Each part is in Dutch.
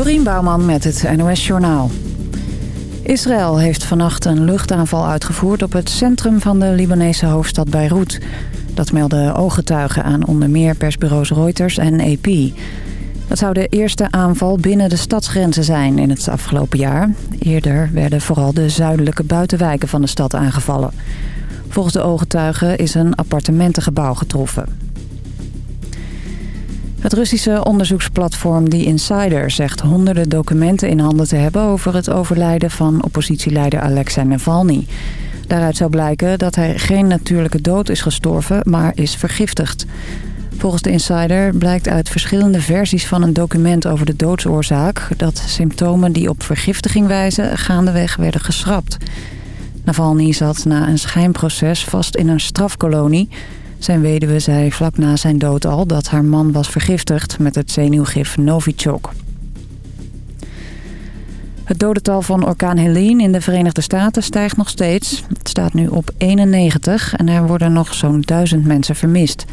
Dorien Bouwman met het NOS Journaal. Israël heeft vannacht een luchtaanval uitgevoerd op het centrum van de Libanese hoofdstad Beirut. Dat melden ooggetuigen aan onder meer persbureaus Reuters en AP. Dat zou de eerste aanval binnen de stadsgrenzen zijn in het afgelopen jaar. Eerder werden vooral de zuidelijke buitenwijken van de stad aangevallen. Volgens de ooggetuigen is een appartementengebouw getroffen. Het Russische onderzoeksplatform The Insider zegt honderden documenten in handen te hebben... over het overlijden van oppositieleider Alexei Navalny. Daaruit zou blijken dat hij geen natuurlijke dood is gestorven, maar is vergiftigd. Volgens de Insider blijkt uit verschillende versies van een document over de doodsoorzaak... dat symptomen die op vergiftiging wijzen gaandeweg werden geschrapt. Navalny zat na een schijnproces vast in een strafkolonie... Zijn weduwe zei vlak na zijn dood al dat haar man was vergiftigd met het zenuwgif Novichok. Het dodental van orkaan Helene in de Verenigde Staten stijgt nog steeds. Het staat nu op 91 en er worden nog zo'n duizend mensen vermist.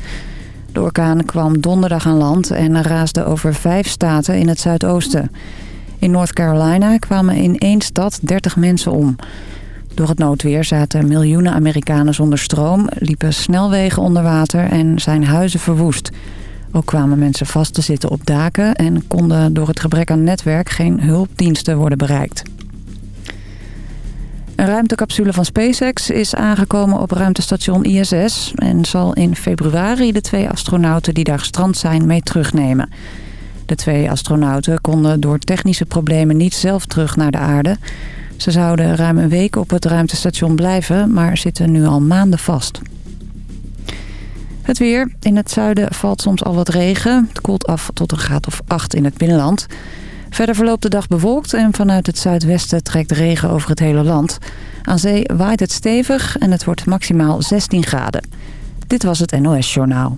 De orkaan kwam donderdag aan land en raasde over vijf staten in het zuidoosten. In North Carolina kwamen in één stad 30 mensen om. Door het noodweer zaten miljoenen Amerikanen zonder stroom... liepen snelwegen onder water en zijn huizen verwoest. Ook kwamen mensen vast te zitten op daken... en konden door het gebrek aan netwerk geen hulpdiensten worden bereikt. Een ruimtecapsule van SpaceX is aangekomen op ruimtestation ISS... en zal in februari de twee astronauten die daar gestrand zijn mee terugnemen. De twee astronauten konden door technische problemen niet zelf terug naar de aarde... Ze zouden ruim een week op het ruimtestation blijven, maar zitten nu al maanden vast. Het weer. In het zuiden valt soms al wat regen. Het koelt af tot een graad of 8 in het binnenland. Verder verloopt de dag bewolkt en vanuit het zuidwesten trekt regen over het hele land. Aan zee waait het stevig en het wordt maximaal 16 graden. Dit was het NOS Journaal.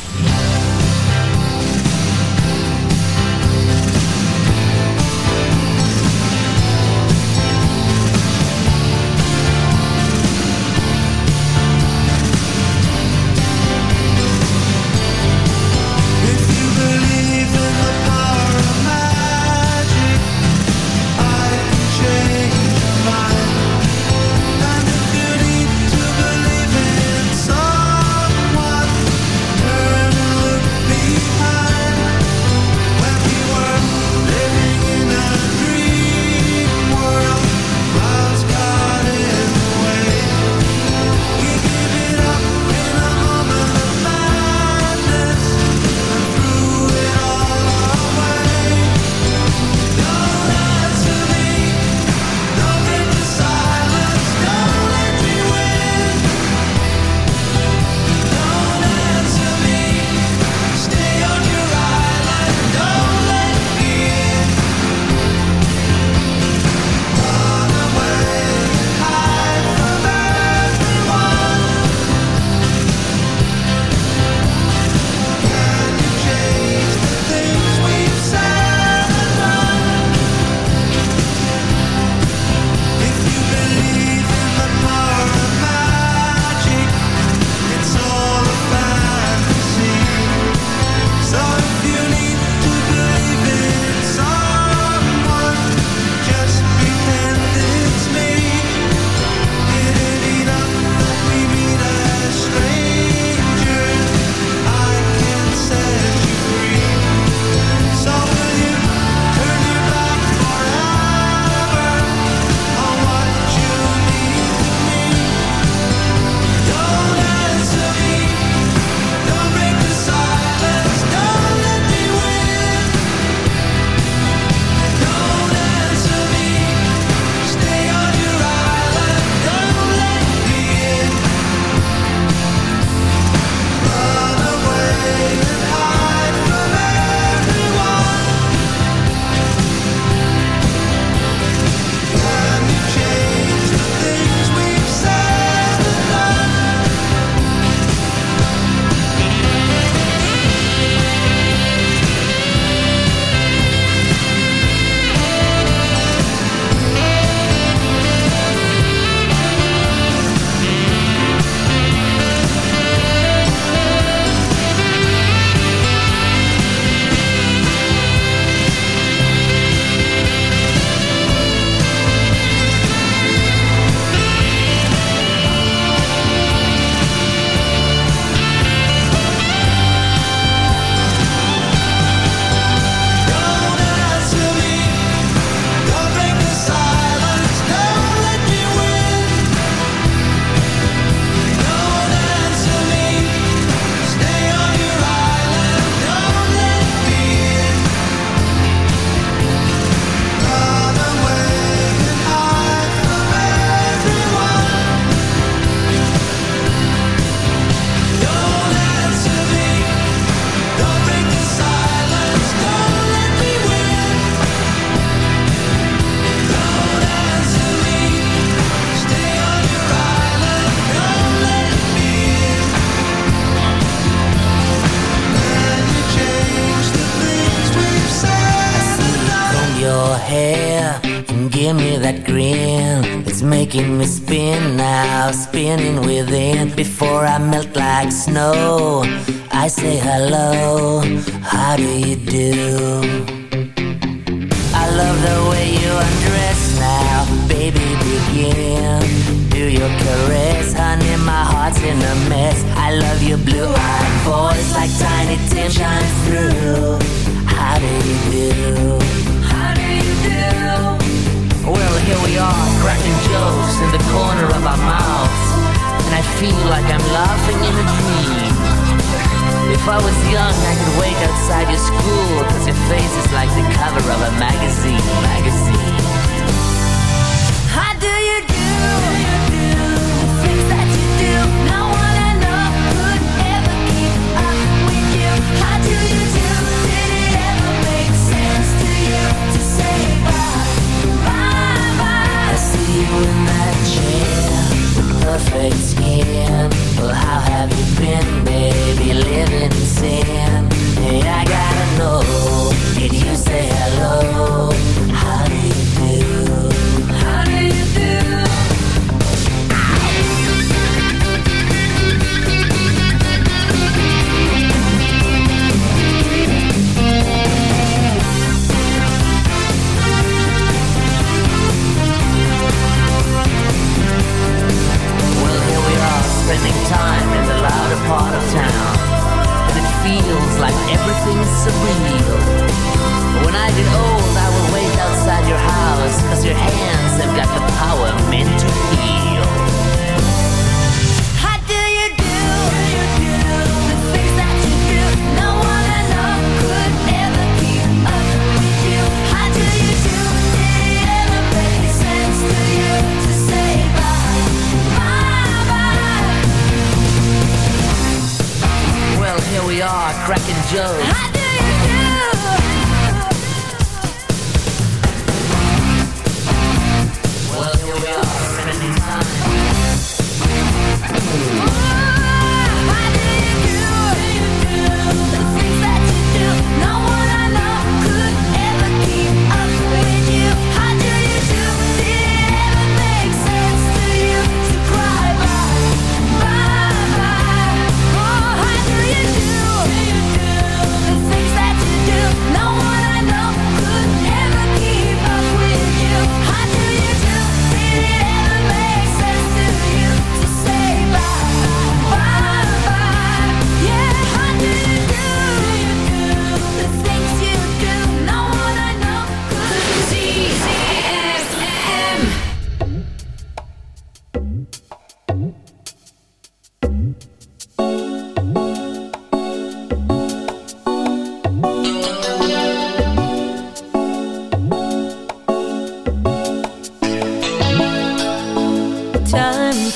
snow.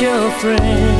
your friend.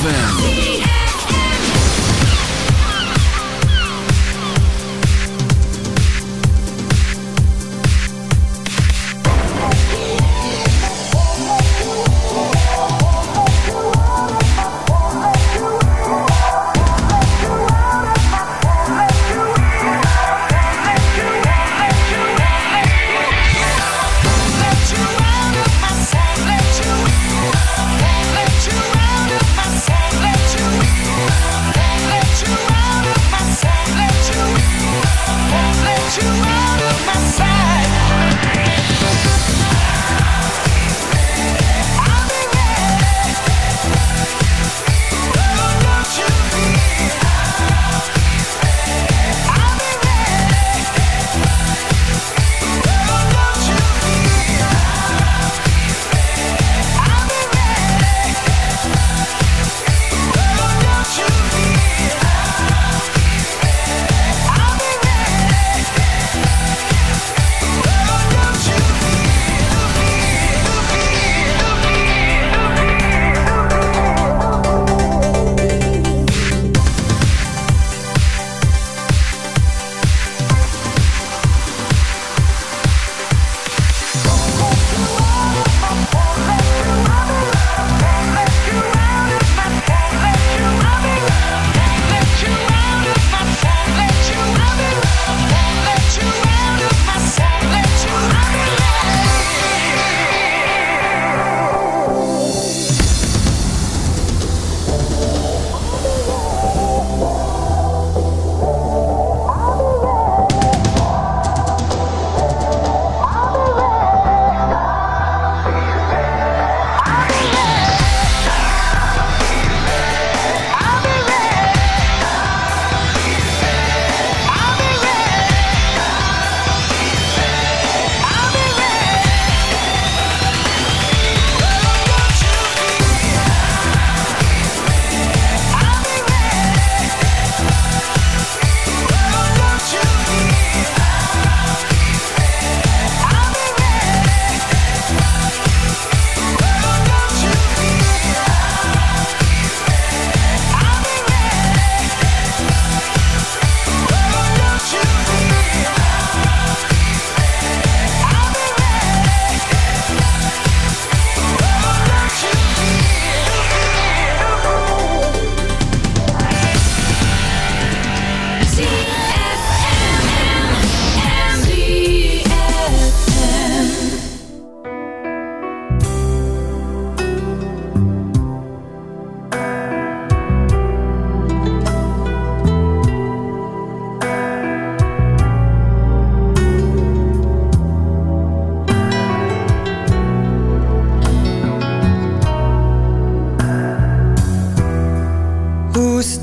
ZFM.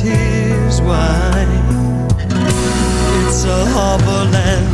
here's why. It's a harbor land.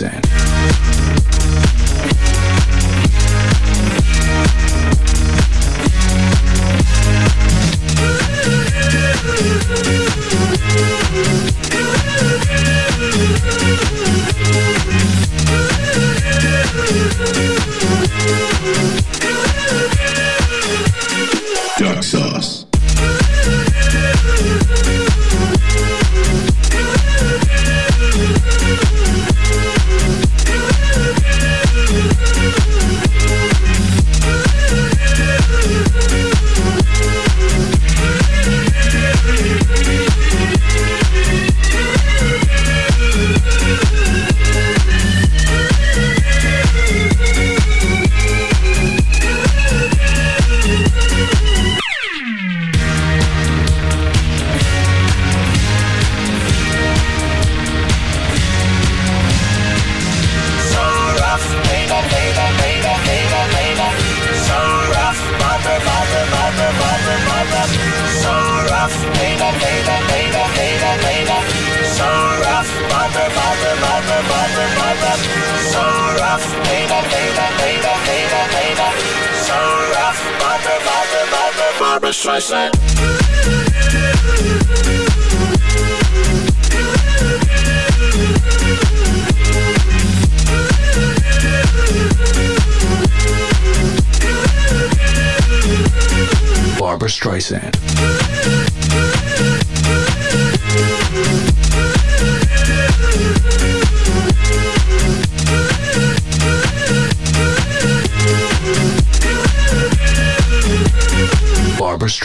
sand.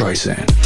Streisand.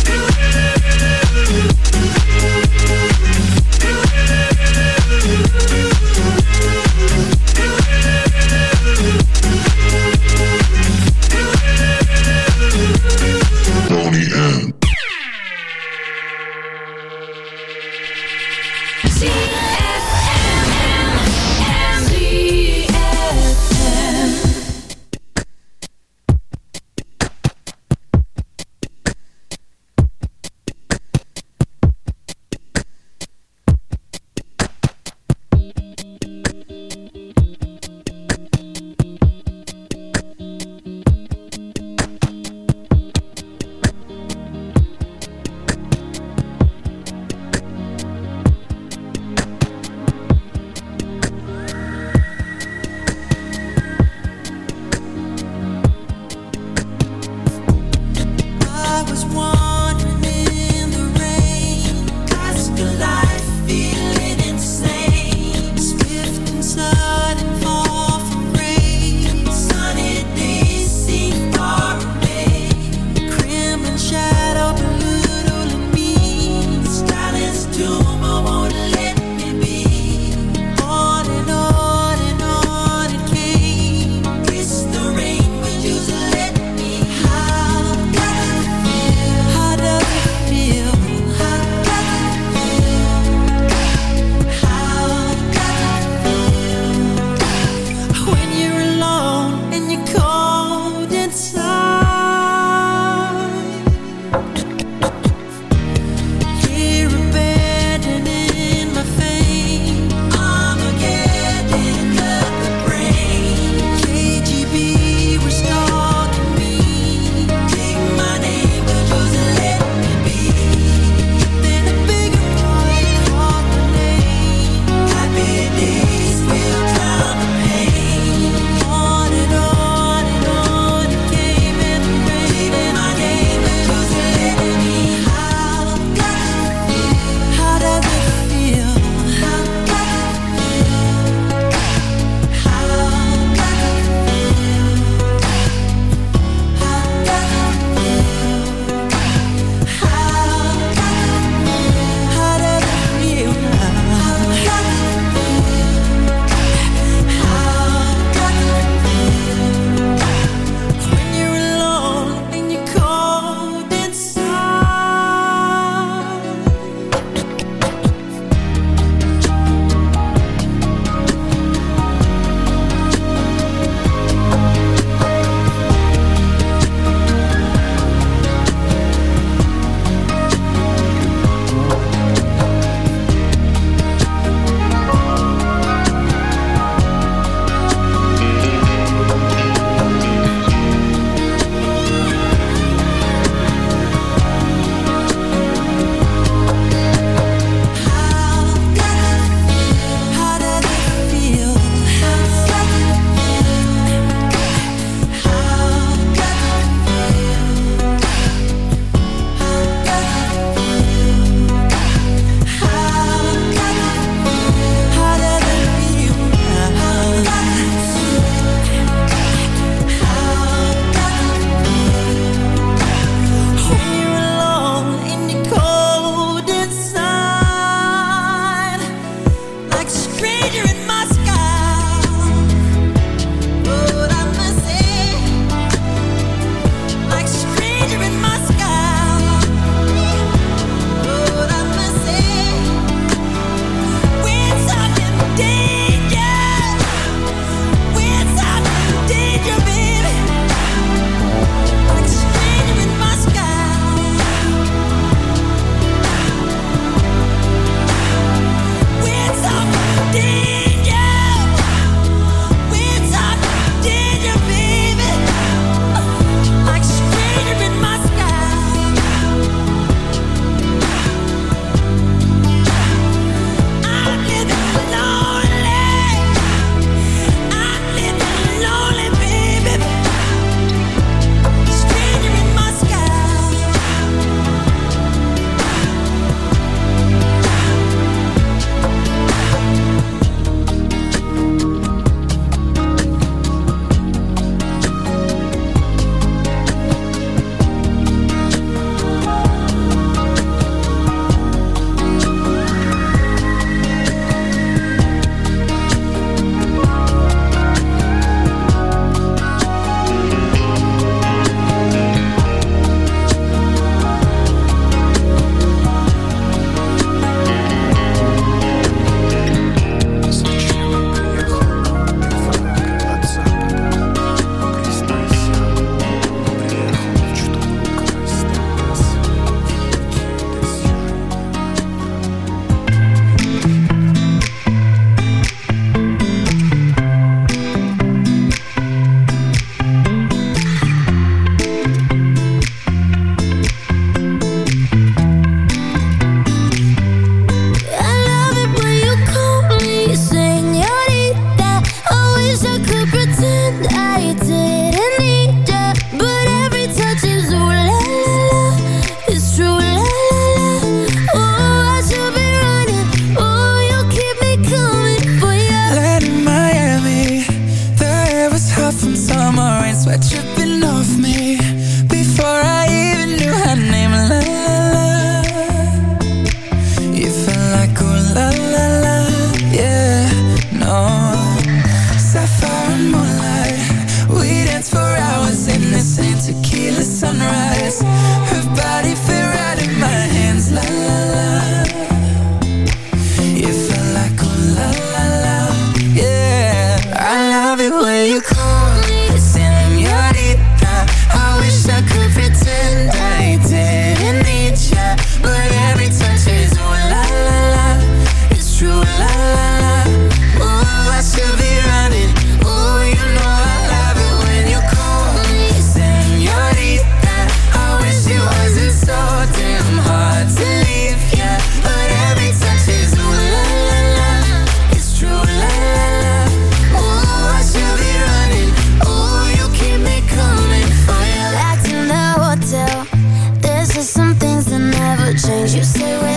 say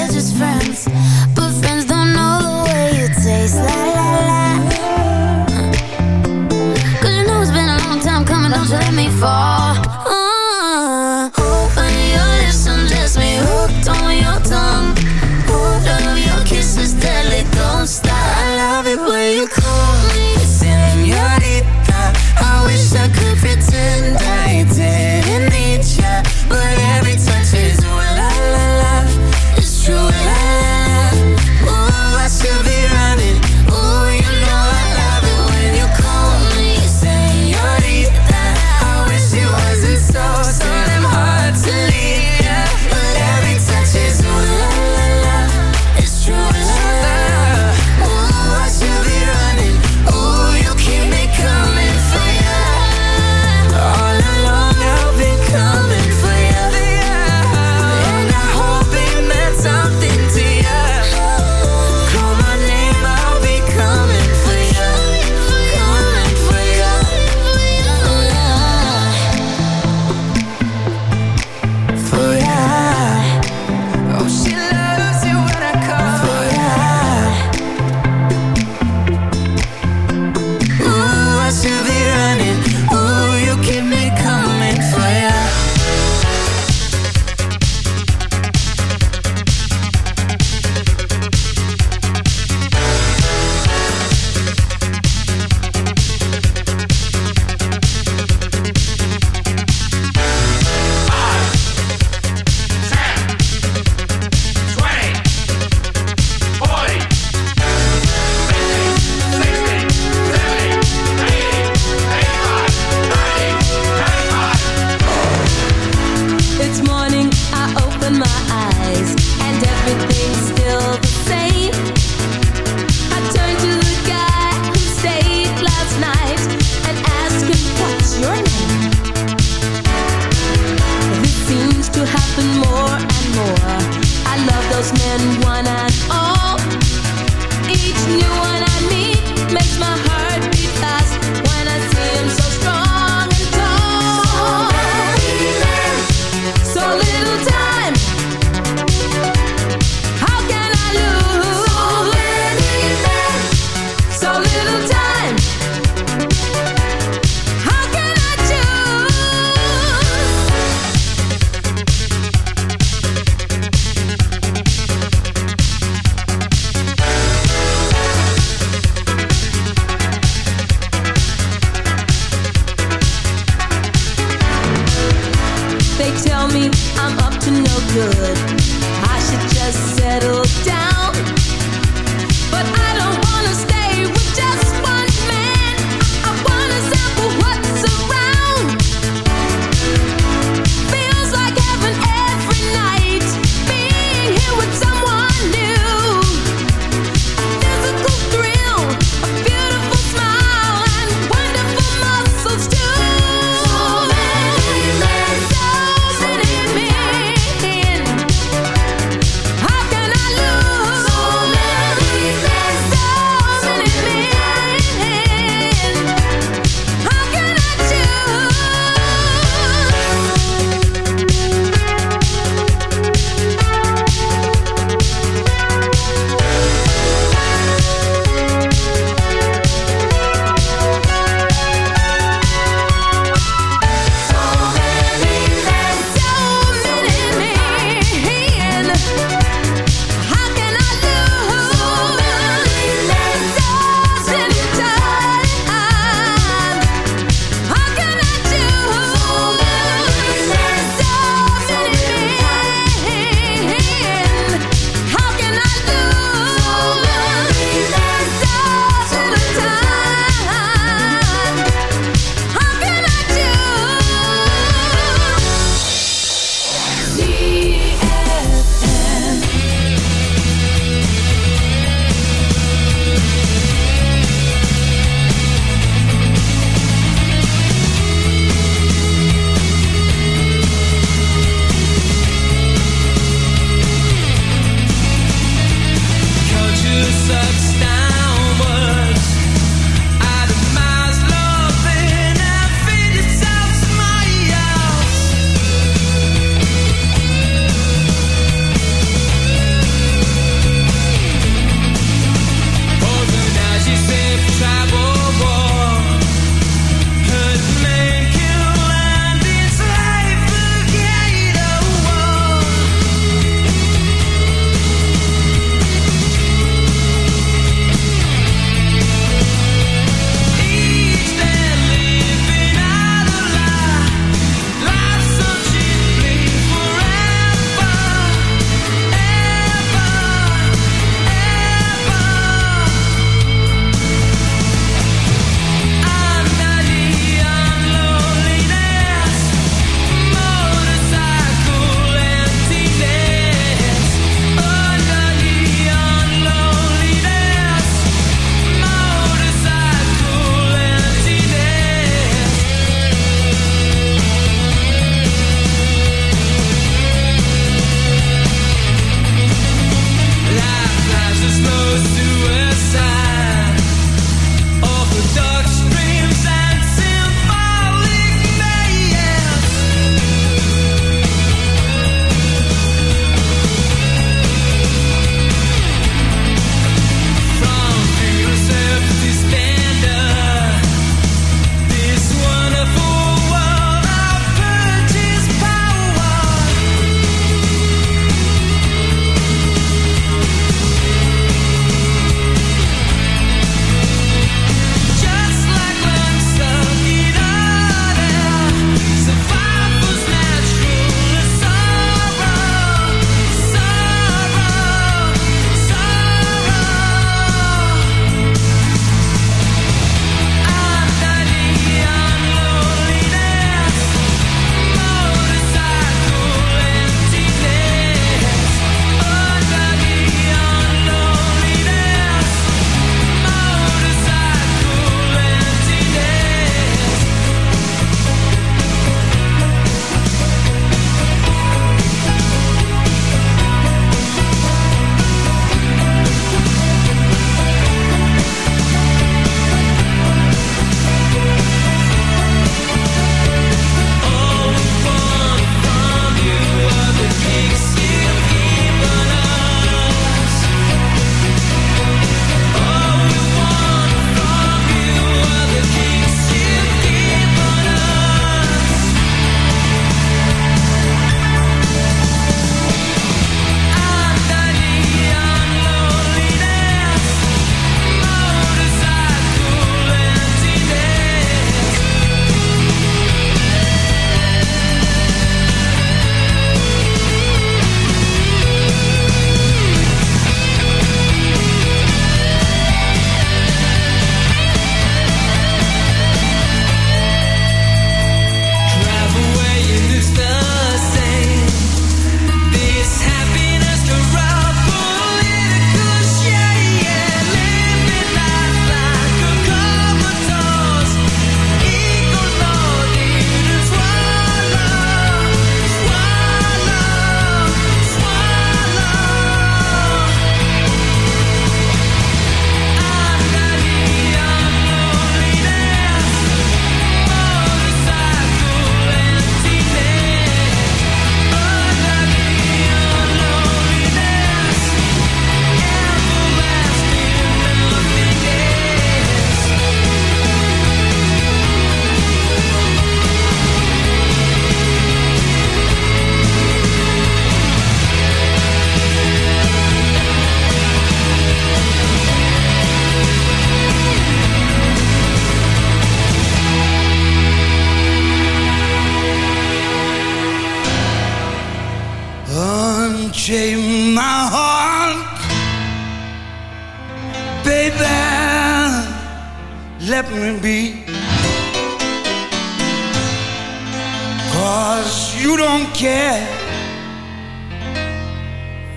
you don't care.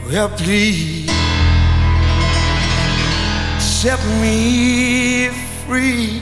Well, please set me free.